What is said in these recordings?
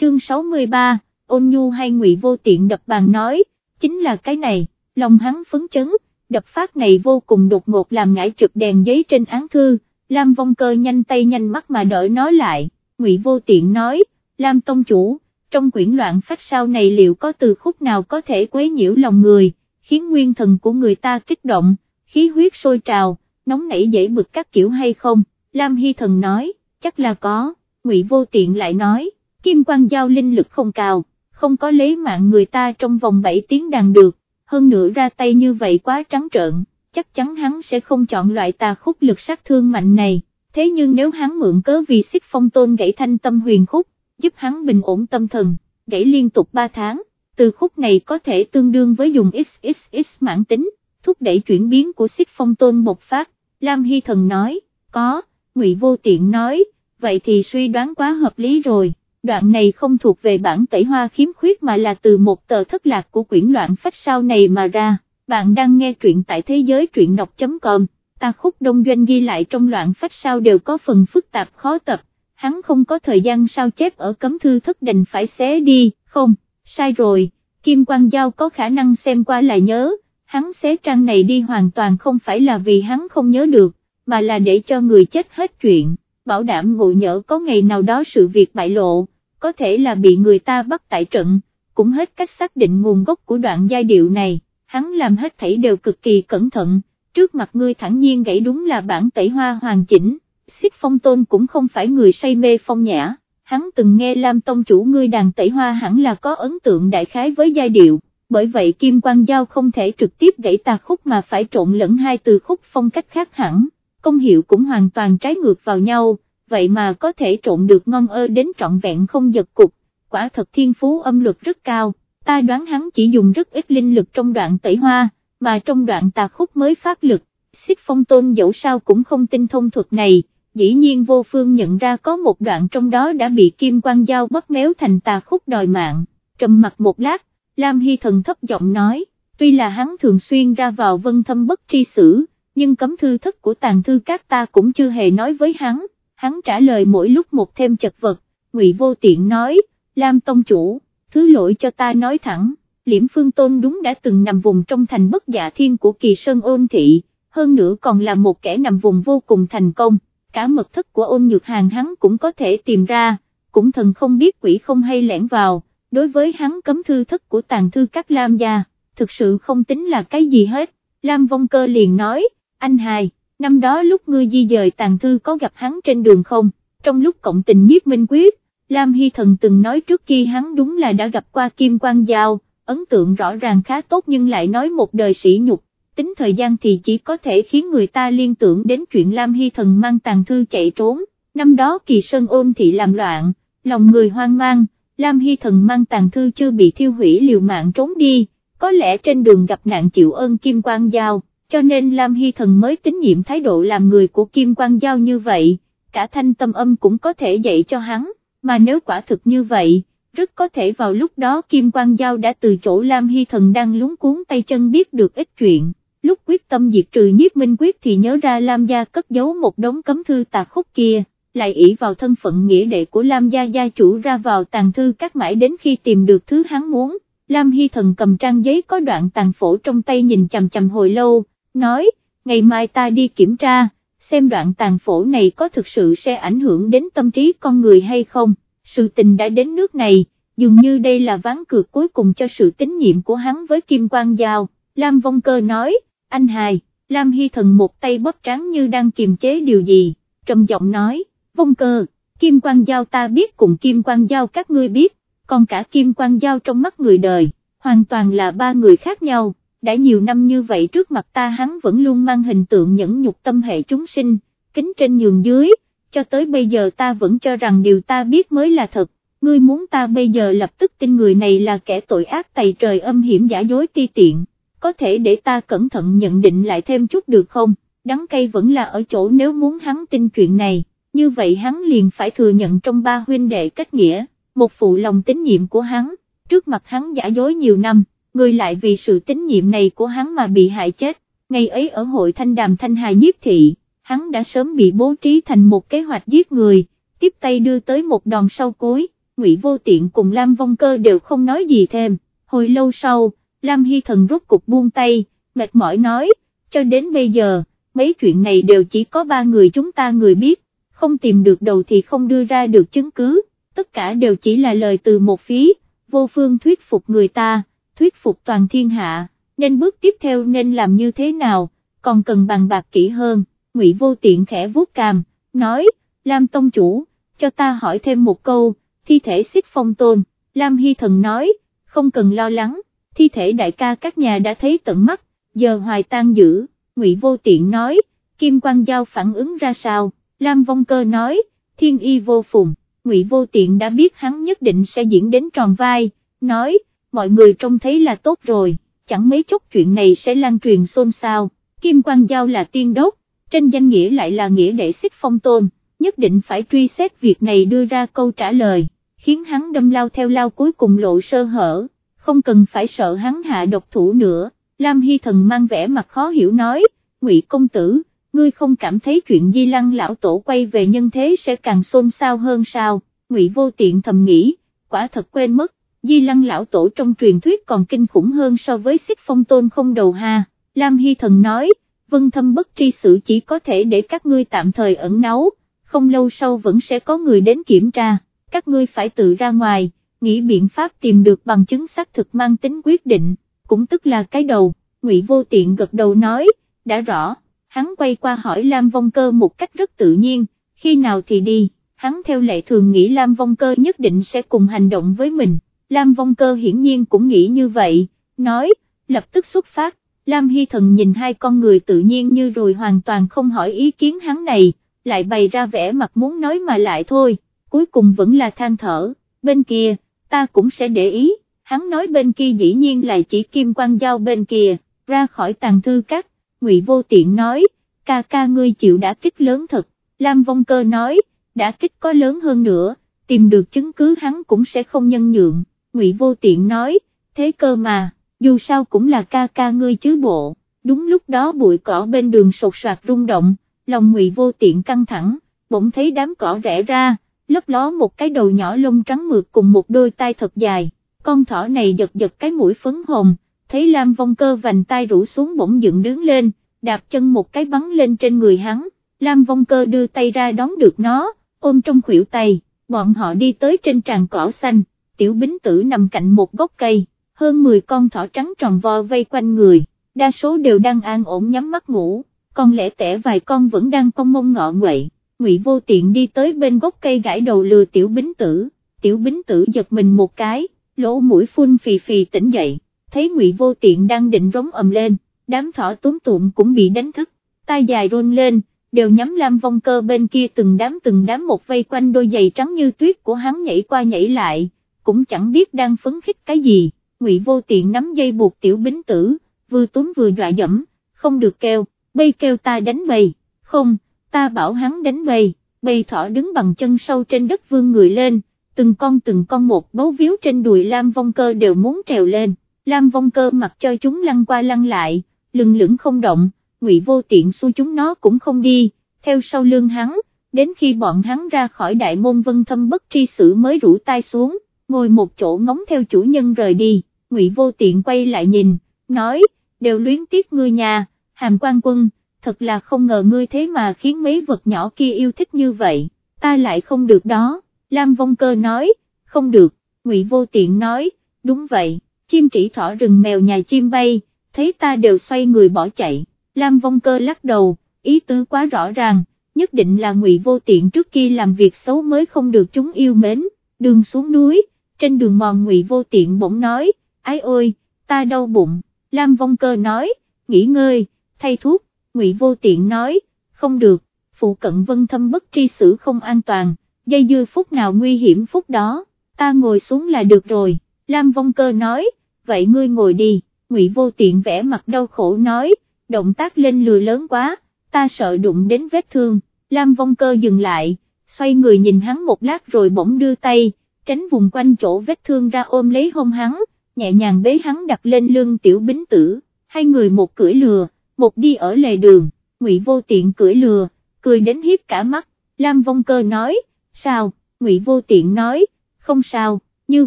chương 63, ôn nhu hay ngụy vô tiện đập bàn nói, chính là cái này, lòng hắn phấn chấn, đập phát này vô cùng đột ngột làm ngải chụp đèn giấy trên án thư, Lam Vong Cơ nhanh tay nhanh mắt mà đỡ nó lại, ngụy vô tiện nói, Lam Tông Chủ, trong quyển loạn phách sau này liệu có từ khúc nào có thể quấy nhiễu lòng người, khiến nguyên thần của người ta kích động, khí huyết sôi trào, nóng nảy dễ bực các kiểu hay không, Lam Hy Thần nói, chắc là có, ngụy vô tiện lại nói, kim quan giao linh lực không cao, không có lấy mạng người ta trong vòng 7 tiếng đàn được, hơn nữa ra tay như vậy quá trắng trợn, chắc chắn hắn sẽ không chọn loại tà khúc lực sát thương mạnh này, thế nhưng nếu hắn mượn cớ vì xích phong tôn gãy thanh tâm huyền khúc, giúp hắn bình ổn tâm thần, gãy liên tục 3 tháng, từ khúc này có thể tương đương với dùng XXX mãn tính, thúc đẩy chuyển biến của xích phong tôn một phát, Lam Hy Thần nói, có, Ngụy Vô Tiện nói, vậy thì suy đoán quá hợp lý rồi, đoạn này không thuộc về bản tẩy hoa khiếm khuyết mà là từ một tờ thất lạc của quyển loạn phách sau này mà ra, bạn đang nghe truyện tại thế giới truyện đọc.com, ta khúc đông doanh ghi lại trong loạn phách sau đều có phần phức tạp khó tập, hắn không có thời gian sao chép ở cấm thư thất đành phải xé đi, không, sai rồi, Kim Quang Giao có khả năng xem qua là nhớ, hắn xé trang này đi hoàn toàn không phải là vì hắn không nhớ được, mà là để cho người chết hết chuyện, bảo đảm ngộ nhỡ có ngày nào đó sự việc bại lộ, có thể là bị người ta bắt tại trận, cũng hết cách xác định nguồn gốc của đoạn giai điệu này, hắn làm hết thảy đều cực kỳ cẩn thận, trước mặt ngươi thẳng nhiên gãy đúng là bản tẩy hoa hoàn chỉnh, xích phong tôn cũng không phải người say mê phong nhã, hắn từng nghe Lam Tông chủ ngươi đàn tẩy hoa hẳn là có ấn tượng đại khái với giai điệu, bởi vậy Kim Quang Giao không thể trực tiếp gãy tà khúc mà phải trộn lẫn hai từ khúc phong cách khác hẳn, công hiệu cũng hoàn toàn trái ngược vào nhau, vậy mà có thể trộn được ngon ơ đến trọn vẹn không giật cục, quả thật thiên phú âm luật rất cao, ta đoán hắn chỉ dùng rất ít linh lực trong đoạn tẩy hoa, mà trong đoạn tà khúc mới phát lực, xích phong tôn dẫu sao cũng không tin thông thuật này, dĩ nhiên vô phương nhận ra có một đoạn trong đó đã bị kim quang dao bất méo thành tà khúc đòi mạng, trầm mặt một lát, Lam Hy Thần thấp giọng nói, tuy là hắn thường xuyên ra vào vân thâm bất tri xử, nhưng cấm thư thất của tàn thư các ta cũng chưa hề nói với hắn, hắn trả lời mỗi lúc một thêm chật vật, ngụy vô tiện nói, Lam Tông Chủ, thứ lỗi cho ta nói thẳng, liễm phương tôn đúng đã từng nằm vùng trong thành bất dạ thiên của kỳ sơn ôn thị, hơn nữa còn là một kẻ nằm vùng vô cùng thành công, cả mật thất của ôn nhược hàng hắn cũng có thể tìm ra, cũng thần không biết quỷ không hay lẻn vào, đối với hắn cấm thư thất của tàn thư các Lam gia, thực sự không tính là cái gì hết, Lam Vong Cơ liền nói, anh hài, năm đó lúc ngươi di dời tàn thư có gặp hắn trên đường không, trong lúc cộng tình nhiếp minh quyết, Lam Hy Thần từng nói trước khi hắn đúng là đã gặp qua Kim Quang Giao, ấn tượng rõ ràng khá tốt nhưng lại nói một đời sĩ nhục, tính thời gian thì chỉ có thể khiến người ta liên tưởng đến chuyện Lam Hy Thần mang tàn thư chạy trốn, năm đó kỳ sơn ôn thị làm loạn, lòng người hoang mang, Lam Hy Thần mang tàn thư chưa bị thiêu hủy liều mạng trốn đi, có lẽ trên đường gặp nạn chịu ơn Kim Quang Giao, cho nên Lam Hy Thần mới tín nhiệm thái độ làm người của Kim Quang Giao như vậy, cả thanh tâm âm cũng có thể dạy cho hắn, mà nếu quả thực như vậy, rất có thể vào lúc đó Kim Quang Giao đã từ chỗ Lam Hy Thần đang lúng cuốn tay chân biết được ít chuyện, lúc quyết tâm diệt trừ nhiếp minh quyết thì nhớ ra Lam Gia cất giấu một đống cấm thư tà khúc kia, lại ỷ vào thân phận nghĩa đệ của Lam Gia gia chủ ra vào tàn thư các mãi đến khi tìm được thứ hắn muốn, Lam Hy Thần cầm trang giấy có đoạn tàn phổ trong tay nhìn chằm chằm hồi lâu, nói, ngày mai ta đi kiểm tra, xem đoạn tàn phổ này có thực sự sẽ ảnh hưởng đến tâm trí con người hay không, sự tình đã đến nước này, dường như đây là ván cược cuối cùng cho sự tín nhiệm của hắn với Kim Quang Giao, Lam Vong Cơ nói, anh hài, Lam Hy Thần một tay bóp trắng như đang kiềm chế điều gì, trầm giọng nói, Vong Cơ, Kim Quang Giao ta biết cùng Kim Quang Giao các ngươi biết, còn cả Kim Quang Giao trong mắt người đời, hoàn toàn là ba người khác nhau đã nhiều năm như vậy trước mặt ta hắn vẫn luôn mang hình tượng nhẫn nhục tâm hệ chúng sinh, kính trên nhường dưới, cho tới bây giờ ta vẫn cho rằng điều ta biết mới là thật, ngươi muốn ta bây giờ lập tức tin người này là kẻ tội ác tày trời âm hiểm giả dối ti tiện, có thể để ta cẩn thận nhận định lại thêm chút được không, đắng cay vẫn là ở chỗ nếu muốn hắn tin chuyện này, như vậy hắn liền phải thừa nhận trong ba huynh đệ kết nghĩa, một phụ lòng tín nhiệm của hắn, trước mặt hắn giả dối nhiều năm người lại vì sự tín nhiệm này của hắn mà bị hại chết, ngày ấy ở hội thanh đàm thanh hài nhiếp thị, hắn đã sớm bị bố trí thành một kế hoạch giết người, tiếp tay đưa tới một đòn sau cuối, Ngụy Vô Tiện cùng Lam Vong Cơ đều không nói gì thêm, hồi lâu sau, Lam Hy Thần rút cục buông tay, mệt mỏi nói, cho đến bây giờ, mấy chuyện này đều chỉ có ba người chúng ta người biết, không tìm được đầu thì không đưa ra được chứng cứ, tất cả đều chỉ là lời từ một phí, vô phương thuyết phục người ta, thuyết phục toàn thiên hạ, nên bước tiếp theo nên làm như thế nào, còn cần bàn bạc kỹ hơn, Ngụy Vô Tiện khẽ vuốt cằm, nói, Lam Tông Chủ, cho ta hỏi thêm một câu, thi thể xích phong tôn, Lam Hy Thần nói, không cần lo lắng, thi thể đại ca các nhà đã thấy tận mắt, giờ hoài tan dữ, Ngụy Vô Tiện nói, Kim Quang Giao phản ứng ra sao, Lam Vong Cơ nói, thiên y vô phùng, Ngụy Vô Tiện đã biết hắn nhất định sẽ diễn đến tròn vai, nói, mọi người trông thấy là tốt rồi, chẳng mấy chốc chuyện này sẽ lan truyền xôn xao, Kim Quang Giao là tiên đốc, trên danh nghĩa lại là nghĩa đệ xích phong tôn, nhất định phải truy xét việc này đưa ra câu trả lời, khiến hắn đâm lao theo lao cuối cùng lộ sơ hở, không cần phải sợ hắn hạ độc thủ nữa, Lam Hy Thần mang vẻ mặt khó hiểu nói, Ngụy Công Tử, ngươi không cảm thấy chuyện Di Lăng lão tổ quay về nhân thế sẽ càng xôn xao hơn sao, Ngụy Vô Tiện thầm nghĩ, quả thật quên mất, Di Lăng lão tổ trong truyền thuyết còn kinh khủng hơn so với xích phong tôn không đầu ha, Lam Hy Thần nói, vân thâm bất tri sự chỉ có thể để các ngươi tạm thời ẩn náu, không lâu sau vẫn sẽ có người đến kiểm tra, các ngươi phải tự ra ngoài, nghĩ biện pháp tìm được bằng chứng xác thực mang tính quyết định, cũng tức là cái đầu, Ngụy Vô Tiện gật đầu nói, đã rõ, hắn quay qua hỏi Lam Vong Cơ một cách rất tự nhiên, khi nào thì đi, hắn theo lệ thường nghĩ Lam Vong Cơ nhất định sẽ cùng hành động với mình, Lam Vong Cơ hiển nhiên cũng nghĩ như vậy, nói, lập tức xuất phát, Lam Hy Thần nhìn hai con người tự nhiên như rồi hoàn toàn không hỏi ý kiến hắn này, lại bày ra vẻ mặt muốn nói mà lại thôi, cuối cùng vẫn là than thở, bên kia, ta cũng sẽ để ý, hắn nói bên kia dĩ nhiên là chỉ kim quan giao bên kia, ra khỏi tàng thư các, ngụy vô tiện nói, ca ca ngươi chịu đã kích lớn thật, Lam Vong Cơ nói, đã kích có lớn hơn nữa, tìm được chứng cứ hắn cũng sẽ không nhân nhượng, ngụy vô tiện nói, thế cơ mà, dù sao cũng là ca ca ngươi chứ bộ, đúng lúc đó bụi cỏ bên đường sột soạt rung động, lòng ngụy vô tiện căng thẳng, bỗng thấy đám cỏ rẽ ra, lấp ló một cái đầu nhỏ lông trắng mượt cùng một đôi tai thật dài, con thỏ này giật giật cái mũi phấn hồng, thấy Lam Vong Cơ vành tai rủ xuống bỗng dựng đứng lên, đạp chân một cái bắn lên trên người hắn, Lam Vong Cơ đưa tay ra đón được nó, ôm trong khuỷu tay, bọn họ đi tới trên tràng cỏ xanh, tiểu bính tử nằm cạnh một gốc cây, hơn 10 con thỏ trắng tròn vo vây quanh người, đa số đều đang an ổn nhắm mắt ngủ, còn lẻ tẻ vài con vẫn đang cong mông ngọ nguậy. Ngụy Vô Tiện đi tới bên gốc cây gãi đầu lừa Tiểu Bính Tử, Tiểu Bính Tử giật mình một cái, lỗ mũi phun phì phì tỉnh dậy, thấy Ngụy Vô Tiện đang định rống ầm lên, đám thỏ túm tụm cũng bị đánh thức, tai dài rôn lên, đều nhắm Lam Vong Cơ bên kia từng đám từng đám một vây quanh đôi giày trắng như tuyết của hắn nhảy qua nhảy lại, cũng chẳng biết đang phấn khích cái gì, Ngụy Vô Tiện nắm dây buộc Tiểu Bính Tử, vừa túm vừa dọa dẫm, không được kêu, bây kêu ta đánh bầy, không ta bảo hắn đánh bầy, bầy thỏ đứng bằng chân sâu trên đất vương người lên, từng con từng con một bấu víu trên đùi Lam Vong Cơ đều muốn trèo lên, Lam Vong Cơ mặc cho chúng lăn qua lăn lại, lừng lửng không động, ngụy vô tiện xua chúng nó cũng không đi, theo sau lưng hắn, đến khi bọn hắn ra khỏi đại môn vân thâm bất tri sử mới rủ tay xuống, ngồi một chỗ ngóng theo chủ nhân rời đi, ngụy vô tiện quay lại nhìn, nói, đều luyến tiếc ngươi nhà, hàm quan quân, thật là không ngờ ngươi thế mà khiến mấy vật nhỏ kia yêu thích như vậy, ta lại không được đó, Lam Vong Cơ nói, không được, Ngụy Vô Tiện nói, đúng vậy, chim trĩ thỏ rừng mèo nhà chim bay, thấy ta đều xoay người bỏ chạy, Lam Vong Cơ lắc đầu, ý tứ quá rõ ràng, nhất định là Ngụy Vô Tiện trước kia làm việc xấu mới không được chúng yêu mến, đường xuống núi, trên đường mòn Ngụy Vô Tiện bỗng nói, ái ôi, ta đau bụng, Lam Vong Cơ nói, nghỉ ngơi, thay thuốc, Ngụy Vô Tiện nói, không được, phụ cận vân thâm bất tri xử không an toàn, dây dưa phút nào nguy hiểm phút đó, ta ngồi xuống là được rồi, Lam Vong Cơ nói, vậy ngươi ngồi đi, Ngụy Vô Tiện vẽ mặt đau khổ nói, động tác lên lừa lớn quá, ta sợ đụng đến vết thương, Lam Vong Cơ dừng lại, xoay người nhìn hắn một lát rồi bỗng đưa tay, tránh vùng quanh chỗ vết thương ra ôm lấy hông hắn, nhẹ nhàng bế hắn đặt lên lưng tiểu bính tử, hai người một cưỡi lừa một đi ở lề đường, Ngụy Vô Tiện cưỡi lừa, cười đến hiếp cả mắt, Lam Vong Cơ nói, sao, Ngụy Vô Tiện nói, không sao, như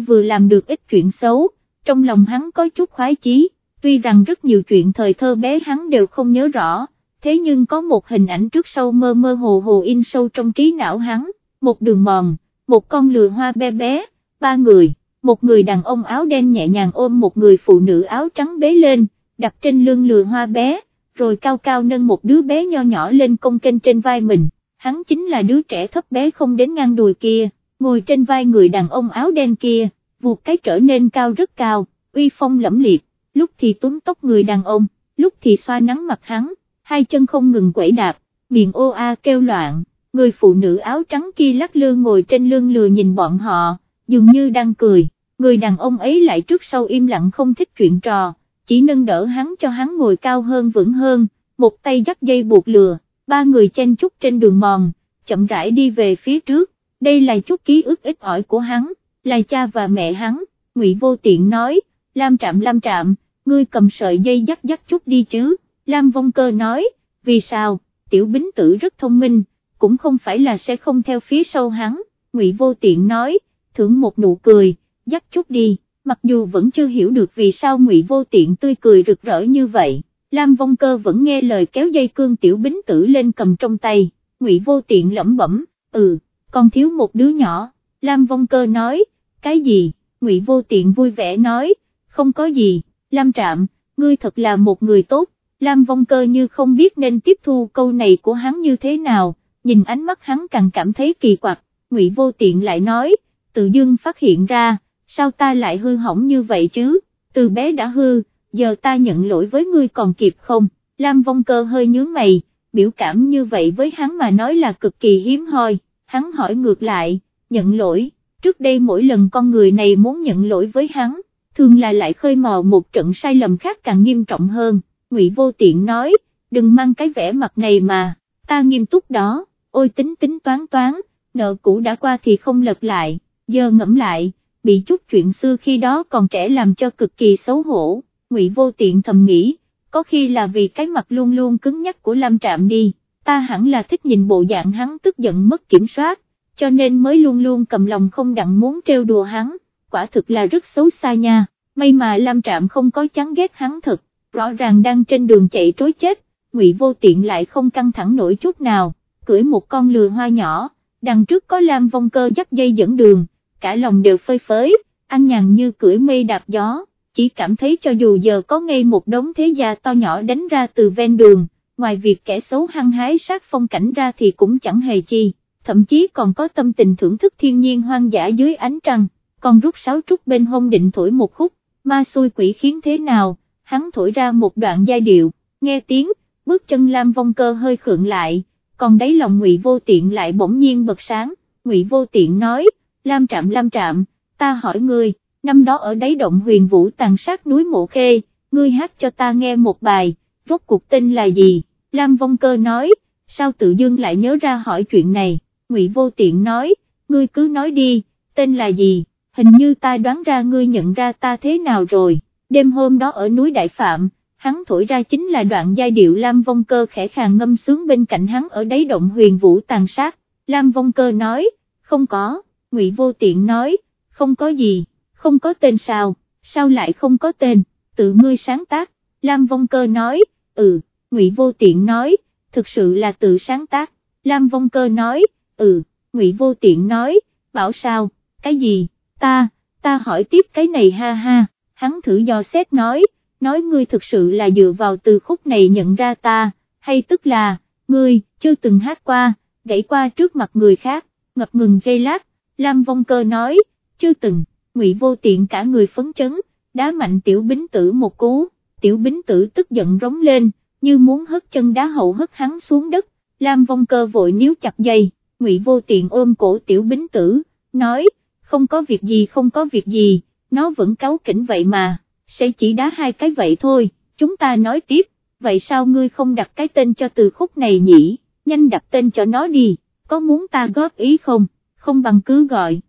vừa làm được ít chuyện xấu, trong lòng hắn có chút khoái chí, tuy rằng rất nhiều chuyện thời thơ bé hắn đều không nhớ rõ, thế nhưng có một hình ảnh trước sau mơ mơ hồ hồ in sâu trong trí não hắn, một đường mòn, một con lừa hoa bé bé, ba người, một người đàn ông áo đen nhẹ nhàng ôm một người phụ nữ áo trắng bế lên, đặt trên lưng lừa hoa bé, rồi cao cao nâng một đứa bé nho nhỏ lên công kênh trên vai mình, hắn chính là đứa trẻ thấp bé không đến ngang đùi kia, ngồi trên vai người đàn ông áo đen kia, vụt cái trở nên cao rất cao, uy phong lẫm liệt, lúc thì túm tóc người đàn ông, lúc thì xoa nắng mặt hắn, hai chân không ngừng quẩy đạp, miệng ô a kêu loạn, người phụ nữ áo trắng kia lắc lư ngồi trên lưng lừa nhìn bọn họ, dường như đang cười, người đàn ông ấy lại trước sau im lặng không thích chuyện trò, chỉ nâng đỡ hắn cho hắn ngồi cao hơn vững hơn, một tay dắt dây buộc lừa, ba người chen chúc trên đường mòn, chậm rãi đi về phía trước, đây là chút ký ức ít ỏi của hắn, là cha và mẹ hắn, Ngụy Vô Tiện nói, Lam Trạm Lam Trạm, ngươi cầm sợi dây dắt dắt chút đi chứ, Lam Vong Cơ nói, vì sao, tiểu bính tử rất thông minh, cũng không phải là sẽ không theo phía sau hắn, Ngụy Vô Tiện nói, thưởng một nụ cười, dắt chút đi, mặc dù vẫn chưa hiểu được vì sao Ngụy Vô Tiện tươi cười rực rỡ như vậy, Lam Vong Cơ vẫn nghe lời kéo dây cương tiểu bính tử lên cầm trong tay, Ngụy Vô Tiện lẩm bẩm, ừ, còn thiếu một đứa nhỏ, Lam Vong Cơ nói, cái gì, Ngụy Vô Tiện vui vẻ nói, không có gì, Lam Trạm, ngươi thật là một người tốt, Lam Vong Cơ như không biết nên tiếp thu câu này của hắn như thế nào, nhìn ánh mắt hắn càng cảm thấy kỳ quặc, Ngụy Vô Tiện lại nói, tự dưng phát hiện ra, sao ta lại hư hỏng như vậy chứ, từ bé đã hư, giờ ta nhận lỗi với ngươi còn kịp không, Lam Vong Cơ hơi nhướng mày, biểu cảm như vậy với hắn mà nói là cực kỳ hiếm hoi, hắn hỏi ngược lại, nhận lỗi, trước đây mỗi lần con người này muốn nhận lỗi với hắn, thường là lại khơi mò một trận sai lầm khác càng nghiêm trọng hơn, Ngụy Vô Tiện nói, đừng mang cái vẻ mặt này mà, ta nghiêm túc đó, ôi tính tính toán toán, nợ cũ đã qua thì không lật lại, giờ ngẫm lại, bị chút chuyện xưa khi đó còn trẻ làm cho cực kỳ xấu hổ, Ngụy Vô Tiện thầm nghĩ, có khi là vì cái mặt luôn luôn cứng nhắc của Lam Trạm đi, ta hẳn là thích nhìn bộ dạng hắn tức giận mất kiểm soát, cho nên mới luôn luôn cầm lòng không đặng muốn trêu đùa hắn, quả thực là rất xấu xa nha, may mà Lam Trạm không có chán ghét hắn thật, rõ ràng đang trên đường chạy trối chết, Ngụy Vô Tiện lại không căng thẳng nổi chút nào, cưỡi một con lừa hoa nhỏ, đằng trước có Lam Vong Cơ dắt dây dẫn đường, cả lòng đều phơi phới, ăn nhàn như cưỡi mây đạp gió, chỉ cảm thấy cho dù giờ có ngay một đống thế gia to nhỏ đánh ra từ ven đường, ngoài việc kẻ xấu hăng hái sát phong cảnh ra thì cũng chẳng hề chi, thậm chí còn có tâm tình thưởng thức thiên nhiên hoang dã dưới ánh trăng, còn rút sáo trúc bên hông định thổi một khúc, ma xui quỷ khiến thế nào, hắn thổi ra một đoạn giai điệu, nghe tiếng, bước chân Lam Vong Cơ hơi khượng lại, còn đáy lòng Ngụy Vô Tiện lại bỗng nhiên bật sáng, Ngụy Vô Tiện nói, Lam Trạm Lam Trạm, ta hỏi ngươi, năm đó ở đáy động huyền vũ tàn sát núi Mộ Khê, ngươi hát cho ta nghe một bài, rốt cuộc tên là gì, Lam Vong Cơ nói, sao tự dưng lại nhớ ra hỏi chuyện này, Ngụy Vô Tiện nói, ngươi cứ nói đi, tên là gì, hình như ta đoán ra ngươi nhận ra ta thế nào rồi, đêm hôm đó ở núi Đại Phạm, hắn thổi ra chính là đoạn giai điệu Lam Vong Cơ khẽ khàng ngâm sướng bên cạnh hắn ở đáy động huyền vũ tàn sát, Lam Vong Cơ nói, không có, Ngụy Vô Tiện nói, không có gì, không có tên sao, sao lại không có tên, tự ngươi sáng tác, Lam Vong Cơ nói, ừ, Ngụy Vô Tiện nói, thực sự là tự sáng tác, Lam Vong Cơ nói, ừ, Ngụy Vô Tiện nói, bảo sao, cái gì, ta, ta hỏi tiếp cái này ha ha, hắn thử dò xét nói, nói ngươi thực sự là dựa vào từ khúc này nhận ra ta, hay tức là, ngươi, chưa từng hát qua, gãy qua trước mặt người khác, ngập ngừng giây lát, Lam Vong Cơ nói, chưa từng, Ngụy Vô Tiện cả người phấn chấn, đá mạnh tiểu bính tử một cú, tiểu bính tử tức giận rống lên, như muốn hất chân đá hậu hất hắn xuống đất, Lam Vong Cơ vội níu chặt dây, Ngụy Vô Tiện ôm cổ tiểu bính tử, nói, không có việc gì không có việc gì, nó vẫn cáu kỉnh vậy mà, sẽ chỉ đá hai cái vậy thôi, chúng ta nói tiếp, vậy sao ngươi không đặt cái tên cho từ khúc này nhỉ, nhanh đặt tên cho nó đi, có muốn ta góp ý không, không bằng cứ gọi.